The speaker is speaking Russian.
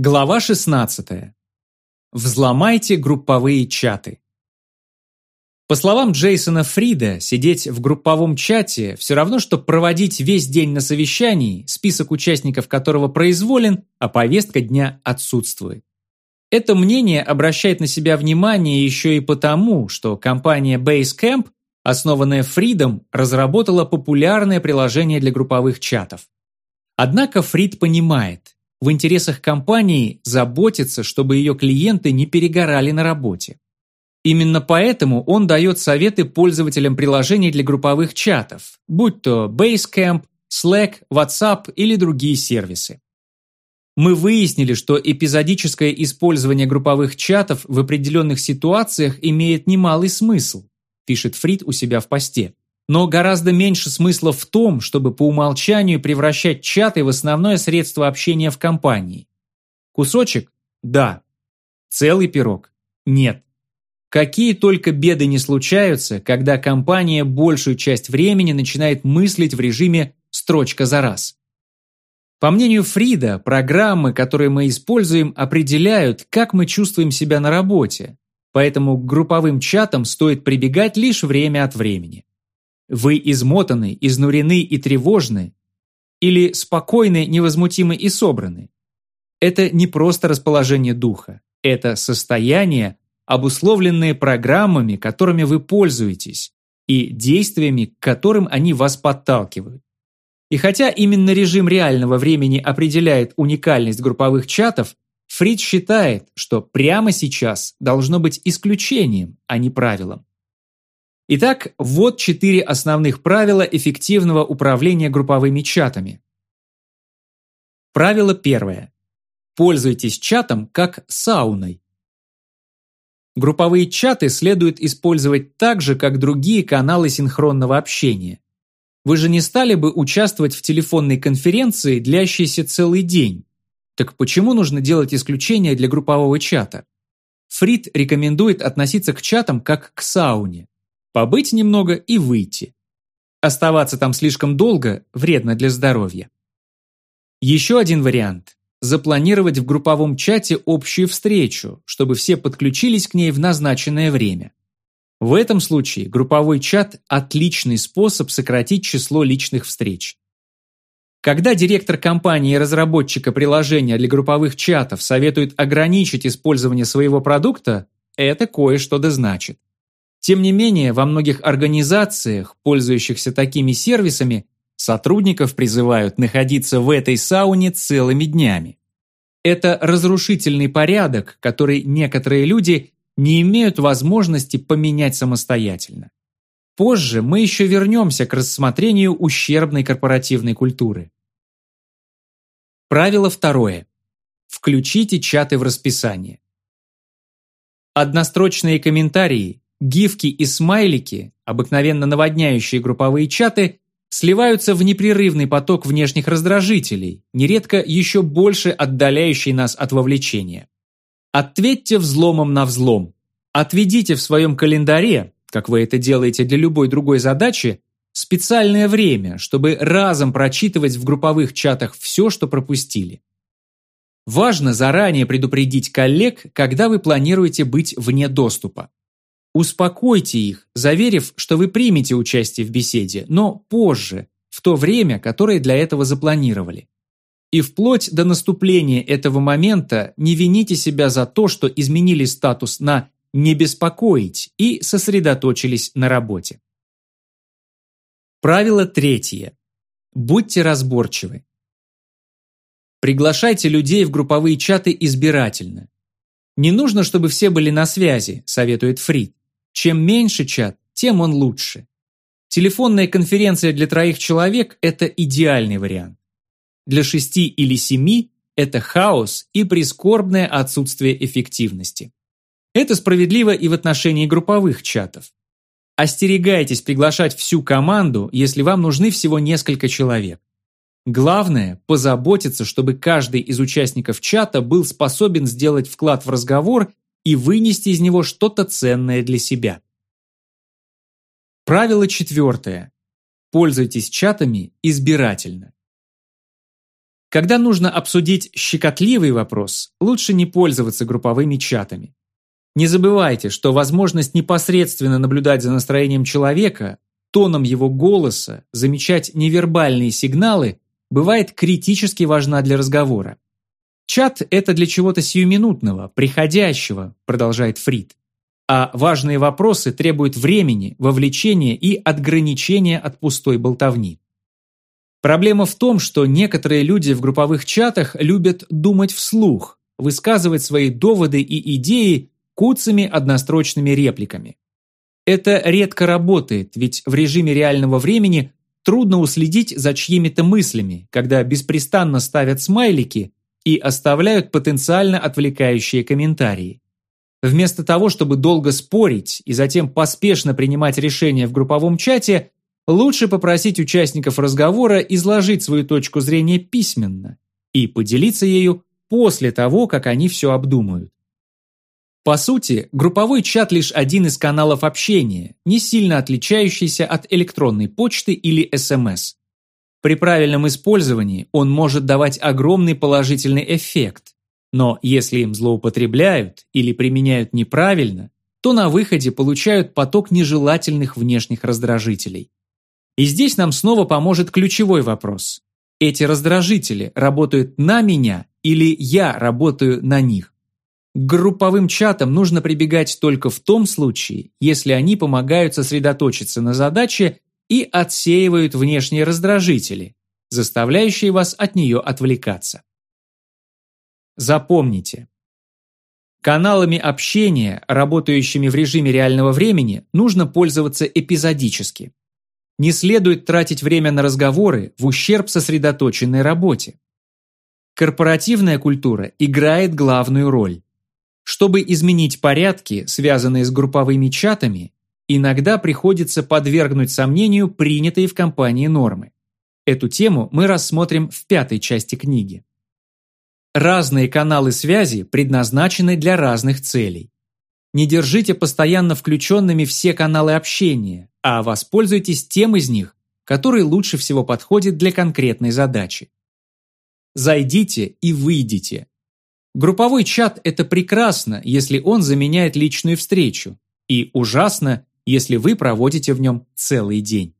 Глава 16. Взломайте групповые чаты. По словам Джейсона Фрида, сидеть в групповом чате все равно, что проводить весь день на совещании, список участников которого произволен, а повестка дня отсутствует. Это мнение обращает на себя внимание еще и потому, что компания Basecamp, основанная Фридом, разработала популярное приложение для групповых чатов. Однако Фрид понимает – в интересах компании заботиться, чтобы ее клиенты не перегорали на работе. Именно поэтому он дает советы пользователям приложений для групповых чатов, будь то Basecamp, Slack, WhatsApp или другие сервисы. Мы выяснили, что эпизодическое использование групповых чатов в определенных ситуациях имеет немалый смысл, пишет Фрид у себя в посте. Но гораздо меньше смысла в том, чтобы по умолчанию превращать чаты в основное средство общения в компании. Кусочек? Да. Целый пирог? Нет. Какие только беды не случаются, когда компания большую часть времени начинает мыслить в режиме «строчка за раз». По мнению Фрида, программы, которые мы используем, определяют, как мы чувствуем себя на работе, поэтому к групповым чатам стоит прибегать лишь время от времени. Вы измотаны, изнурены и тревожны, или спокойны, невозмутимы и собраны. Это не просто расположение духа, это состояние, обусловленное программами, которыми вы пользуетесь, и действиями, к которым они вас подталкивают. И хотя именно режим реального времени определяет уникальность групповых чатов, Фрид считает, что прямо сейчас должно быть исключением, а не правилом. Итак, вот четыре основных правила эффективного управления групповыми чатами. Правило первое. Пользуйтесь чатом как сауной. Групповые чаты следует использовать так же, как другие каналы синхронного общения. Вы же не стали бы участвовать в телефонной конференции, длящейся целый день. Так почему нужно делать исключение для группового чата? Фрид рекомендует относиться к чатам как к сауне побыть немного и выйти. Оставаться там слишком долго вредно для здоровья. Еще один вариант – запланировать в групповом чате общую встречу, чтобы все подключились к ней в назначенное время. В этом случае групповой чат – отличный способ сократить число личных встреч. Когда директор компании и разработчика приложения для групповых чатов советует ограничить использование своего продукта, это кое-что да значит. Тем не менее, во многих организациях, пользующихся такими сервисами, сотрудников призывают находиться в этой сауне целыми днями. Это разрушительный порядок, который некоторые люди не имеют возможности поменять самостоятельно. Позже мы еще вернемся к рассмотрению ущербной корпоративной культуры. Правило второе. Включите чаты в расписание. Однострочные комментарии Гифки и смайлики, обыкновенно наводняющие групповые чаты, сливаются в непрерывный поток внешних раздражителей, нередко еще больше отдаляющий нас от вовлечения. Ответьте взломом на взлом. Отведите в своем календаре, как вы это делаете для любой другой задачи, специальное время, чтобы разом прочитывать в групповых чатах все, что пропустили. Важно заранее предупредить коллег, когда вы планируете быть вне доступа. Успокойте их, заверив, что вы примете участие в беседе, но позже, в то время, которое для этого запланировали. И вплоть до наступления этого момента не вините себя за то, что изменили статус на «не беспокоить» и сосредоточились на работе. Правило третье. Будьте разборчивы. Приглашайте людей в групповые чаты избирательно. Не нужно, чтобы все были на связи, советует Фрид. Чем меньше чат, тем он лучше. Телефонная конференция для троих человек – это идеальный вариант. Для шести или семи – это хаос и прискорбное отсутствие эффективности. Это справедливо и в отношении групповых чатов. Остерегайтесь приглашать всю команду, если вам нужны всего несколько человек. Главное – позаботиться, чтобы каждый из участников чата был способен сделать вклад в разговор и вынести из него что-то ценное для себя. Правило четвертое. Пользуйтесь чатами избирательно. Когда нужно обсудить щекотливый вопрос, лучше не пользоваться групповыми чатами. Не забывайте, что возможность непосредственно наблюдать за настроением человека, тоном его голоса, замечать невербальные сигналы бывает критически важна для разговора. Чат – это для чего-то сиюминутного, приходящего, продолжает Фрид. А важные вопросы требуют времени, вовлечения и отграничения от пустой болтовни. Проблема в том, что некоторые люди в групповых чатах любят думать вслух, высказывать свои доводы и идеи куцами однострочными репликами. Это редко работает, ведь в режиме реального времени трудно уследить за чьими-то мыслями, когда беспрестанно ставят смайлики и оставляют потенциально отвлекающие комментарии. Вместо того, чтобы долго спорить и затем поспешно принимать решения в групповом чате, лучше попросить участников разговора изложить свою точку зрения письменно и поделиться ею после того, как они все обдумают. По сути, групповой чат лишь один из каналов общения, не сильно отличающийся от электронной почты или СМС. При правильном использовании он может давать огромный положительный эффект, но если им злоупотребляют или применяют неправильно, то на выходе получают поток нежелательных внешних раздражителей. И здесь нам снова поможет ключевой вопрос. Эти раздражители работают на меня или я работаю на них? К групповым чатам нужно прибегать только в том случае, если они помогают сосредоточиться на задаче и отсеивают внешние раздражители, заставляющие вас от нее отвлекаться. Запомните. Каналами общения, работающими в режиме реального времени, нужно пользоваться эпизодически. Не следует тратить время на разговоры в ущерб сосредоточенной работе. Корпоративная культура играет главную роль. Чтобы изменить порядки, связанные с групповыми чатами, иногда приходится подвергнуть сомнению принятые в компании нормы. Эту тему мы рассмотрим в пятой части книги. Разные каналы связи предназначены для разных целей. Не держите постоянно включенными все каналы общения, а воспользуйтесь тем из них, который лучше всего подходит для конкретной задачи. Зайдите и выйдите. Групповой чат – это прекрасно, если он заменяет личную встречу, и ужасно, если вы проводите в нем целый день.